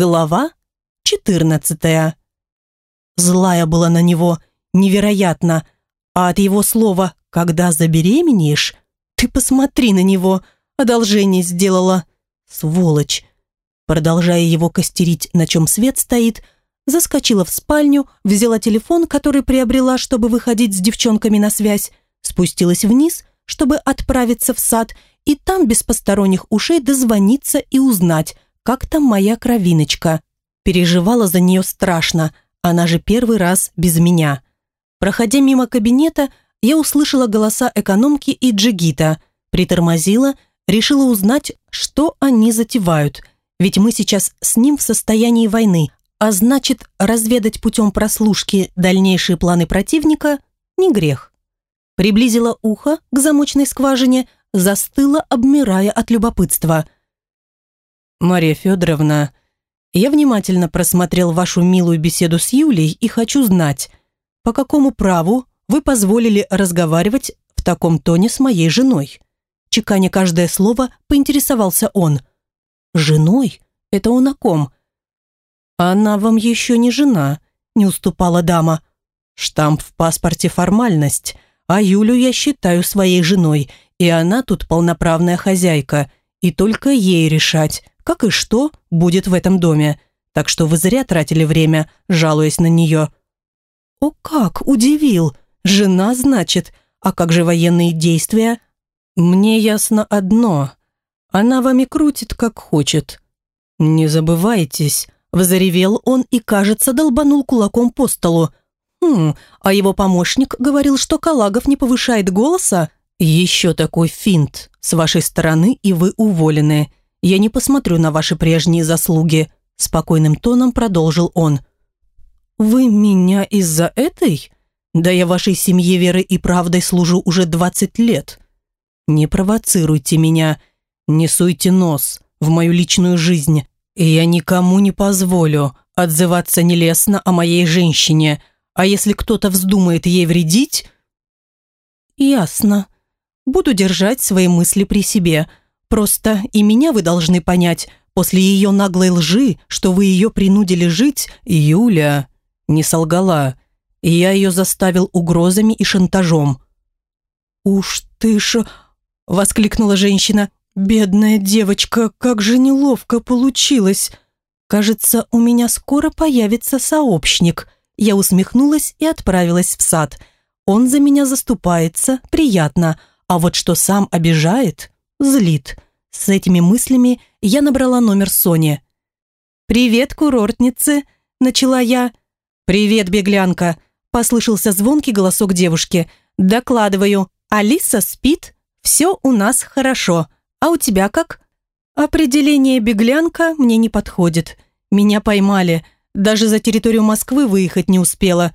Глава 14. Злая была на него невероятно, а от его слова «когда забеременеешь», ты посмотри на него, одолжение сделала. Сволочь. Продолжая его костерить, на чем свет стоит, заскочила в спальню, взяла телефон, который приобрела, чтобы выходить с девчонками на связь, спустилась вниз, чтобы отправиться в сад и там без посторонних ушей дозвониться и узнать, как там моя кровиночка. Переживала за нее страшно, она же первый раз без меня. Проходя мимо кабинета, я услышала голоса экономки и джигита, притормозила, решила узнать, что они затевают, ведь мы сейчас с ним в состоянии войны, а значит, разведать путем прослушки дальнейшие планы противника не грех. Приблизила ухо к замочной скважине, застыла, обмирая от любопытства. «Мария Федоровна, я внимательно просмотрел вашу милую беседу с Юлей и хочу знать, по какому праву вы позволили разговаривать в таком тоне с моей женой?» Чеканя каждое слово, поинтересовался он. «Женой? Это он о ком?» «Она вам еще не жена», – не уступала дама. «Штамп в паспорте – формальность, а Юлю я считаю своей женой, и она тут полноправная хозяйка, и только ей решать, как и что будет в этом доме. Так что вы зря тратили время, жалуясь на нее». «О как, удивил! Жена, значит, а как же военные действия?» «Мне ясно одно. Она вами крутит, как хочет». «Не забывайтесь», – взревел он и, кажется, долбанул кулаком по столу. «Хм, а его помощник говорил, что Калагов не повышает голоса?» «Еще такой финт с вашей стороны, и вы уволены. Я не посмотрю на ваши прежние заслуги», – спокойным тоном продолжил он. «Вы меня из-за этой? Да я вашей семье верой и правдой служу уже двадцать лет. Не провоцируйте меня, не суйте нос в мою личную жизнь, и я никому не позволю отзываться нелестно о моей женщине, а если кто-то вздумает ей вредить...» «Ясно. Буду держать свои мысли при себе. Просто и меня вы должны понять, после ее наглой лжи, что вы ее принудили жить, Юля не солгала, я ее заставил угрозами и шантажом». «Уж ты ж...» воскликнула женщина. «Бедная девочка, как же неловко получилось! Кажется, у меня скоро появится сообщник». Я усмехнулась и отправилась в сад. Он за меня заступается, приятно, а вот что сам обижает, злит. С этими мыслями я набрала номер Сони. «Привет, курортницы!» – начала я. «Привет, беглянка!» – послышался звонкий голосок девушки. «Докладываю, Алиса спит?» Все у нас хорошо. А у тебя как? Определение беглянка мне не подходит. Меня поймали. Даже за территорию Москвы выехать не успела.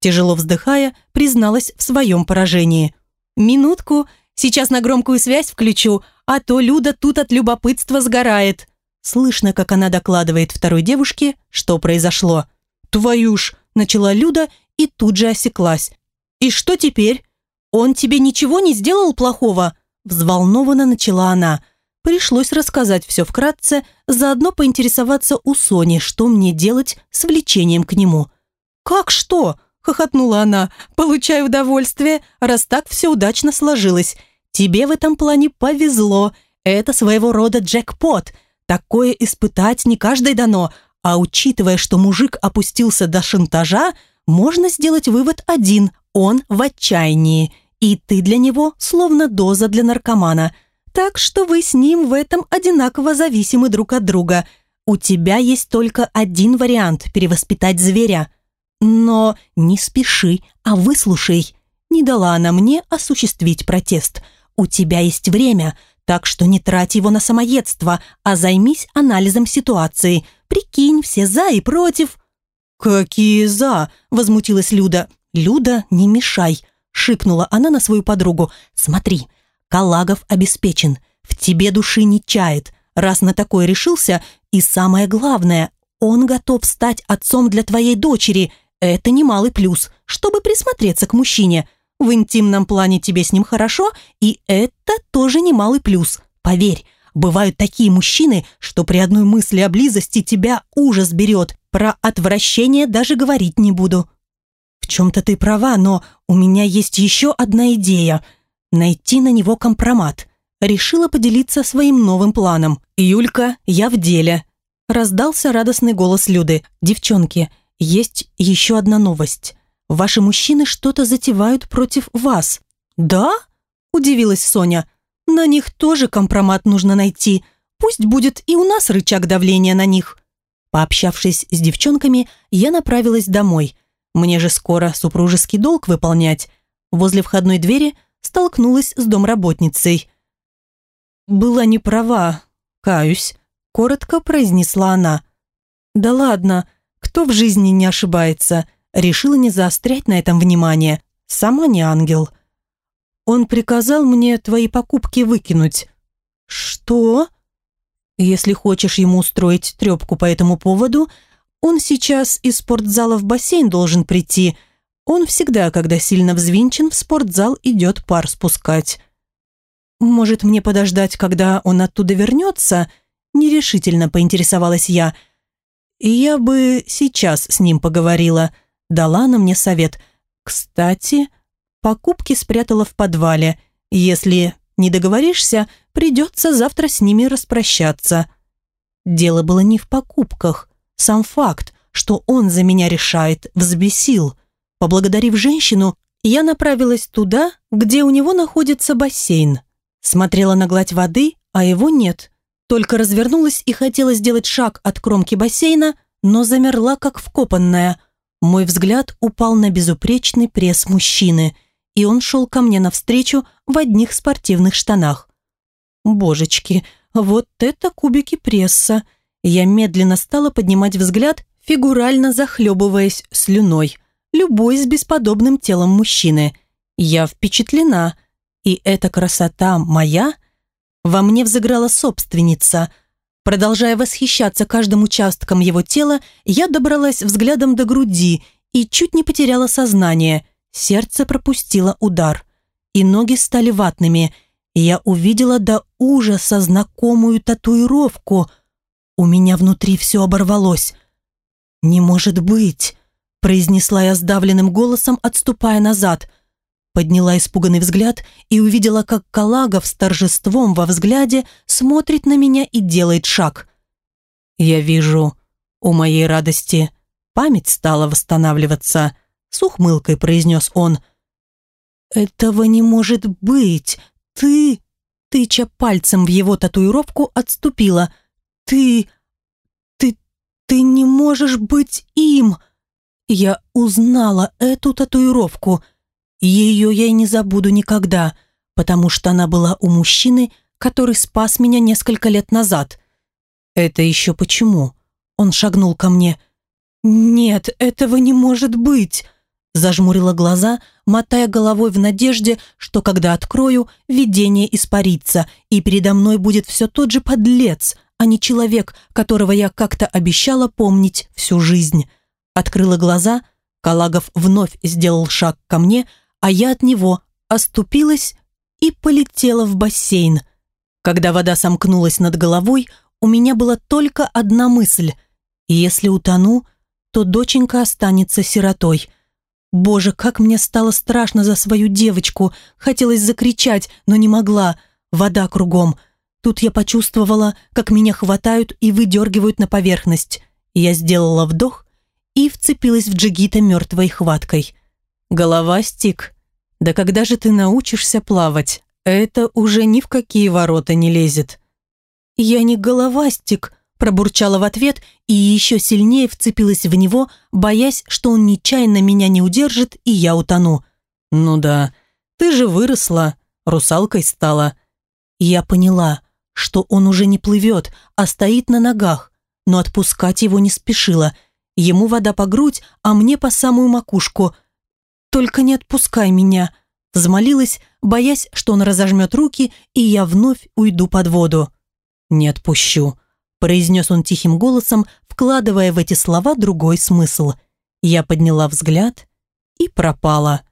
Тяжело вздыхая, призналась в своем поражении. «Минутку, сейчас на громкую связь включу, а то Люда тут от любопытства сгорает». Слышно, как она докладывает второй девушке, что произошло. «Твою ж!» – начала Люда и тут же осеклась. «И что теперь? «Он тебе ничего не сделал плохого?» Взволнованно начала она. Пришлось рассказать все вкратце, заодно поинтересоваться у Сони, что мне делать с влечением к нему. «Как что?» – хохотнула она. «Получаю удовольствие, раз так все удачно сложилось. Тебе в этом плане повезло. Это своего рода джекпот. Такое испытать не каждой дано. А учитывая, что мужик опустился до шантажа, можно сделать вывод один – он в отчаянии – и ты для него словно доза для наркомана. Так что вы с ним в этом одинаково зависимы друг от друга. У тебя есть только один вариант перевоспитать зверя. Но не спеши, а выслушай. Не дала она мне осуществить протест. У тебя есть время, так что не трать его на самоедство, а займись анализом ситуации. Прикинь все за и против. «Какие за?» – возмутилась Люда. «Люда, не мешай шикнула она на свою подругу. «Смотри, Калагов обеспечен, в тебе души не чает, раз на такое решился, и самое главное, он готов стать отцом для твоей дочери. Это немалый плюс, чтобы присмотреться к мужчине. В интимном плане тебе с ним хорошо, и это тоже немалый плюс. Поверь, Бывают такие мужчины, что при одной мысли о близости тебя ужас берет. Про отвращение даже говорить не буду. В чем-то ты права, но у меня есть еще одна идея. Найти на него компромат. Решила поделиться своим новым планом. «Юлька, я в деле». Раздался радостный голос Люды. «Девчонки, есть еще одна новость. Ваши мужчины что-то затевают против вас». «Да?» – удивилась Соня. «На них тоже компромат нужно найти. Пусть будет и у нас рычаг давления на них». Пообщавшись с девчонками, я направилась домой. Мне же скоро супружеский долг выполнять. Возле входной двери столкнулась с домработницей. «Была не права, каюсь», – коротко произнесла она. «Да ладно, кто в жизни не ошибается?» Решила не заострять на этом внимание. Сама не ангел. Он приказал мне твои покупки выкинуть. Что? Если хочешь ему устроить трепку по этому поводу, он сейчас из спортзала в бассейн должен прийти. Он всегда, когда сильно взвинчен, в спортзал идет пар спускать. Может, мне подождать, когда он оттуда вернется? Нерешительно поинтересовалась я. Я бы сейчас с ним поговорила. Дала она мне совет. Кстати, Покупки спрятала в подвале. Если не договоришься, придется завтра с ними распрощаться. Дело было не в покупках. Сам факт, что он за меня решает, взбесил. Поблагодарив женщину, я направилась туда, где у него находится бассейн. Смотрела на гладь воды, а его нет. Только развернулась и хотела сделать шаг от кромки бассейна, но замерла, как вкопанная. Мой взгляд упал на безупречный пресс мужчины и он шел ко мне навстречу в одних спортивных штанах. Божечки, вот это кубики пресса. Я медленно стала поднимать взгляд, фигурально захлебываясь слюной, любой с бесподобным телом мужчины. Я впечатлена, и эта красота моя? Во мне взыграла собственница. Продолжая восхищаться каждым участком его тела, я добралась взглядом до груди и чуть не потеряла сознание – Сердце пропустило удар, и ноги стали ватными, я увидела до ужаса знакомую татуировку. У меня внутри все оборвалось. «Не может быть!» – произнесла я сдавленным голосом, отступая назад. Подняла испуганный взгляд и увидела, как Калагов с торжеством во взгляде смотрит на меня и делает шаг. Я вижу, у моей радости память стала восстанавливаться – с ухмылкой произнес он. «Этого не может быть! Ты...» Тыча пальцем в его татуировку, отступила. «Ты... ты... ты не можешь быть им!» Я узнала эту татуировку. Ее я и не забуду никогда, потому что она была у мужчины, который спас меня несколько лет назад. «Это еще почему?» Он шагнул ко мне. «Нет, этого не может быть!» Зажмурила глаза, мотая головой в надежде, что когда открою, видение испарится, и передо мной будет все тот же подлец, а не человек, которого я как-то обещала помнить всю жизнь. Открыла глаза, Калагов вновь сделал шаг ко мне, а я от него оступилась и полетела в бассейн. Когда вода сомкнулась над головой, у меня была только одна мысль. Если утону, то доченька останется сиротой – Боже, как мне стало страшно за свою девочку. Хотелось закричать, но не могла. Вода кругом. Тут я почувствовала, как меня хватают и выдергивают на поверхность. Я сделала вдох и вцепилась в джигита мертвой хваткой. Голова стик. Да когда же ты научишься плавать? Это уже ни в какие ворота не лезет. Я не головастик, Пробурчала в ответ и еще сильнее вцепилась в него, боясь, что он нечаянно меня не удержит и я утону. «Ну да, ты же выросла, русалкой стала». Я поняла, что он уже не плывет, а стоит на ногах, но отпускать его не спешила. Ему вода по грудь, а мне по самую макушку. «Только не отпускай меня», взмолилась, боясь, что он разожмет руки, и я вновь уйду под воду. «Не отпущу», произнес он тихим голосом, вкладывая в эти слова другой смысл. Я подняла взгляд и пропала.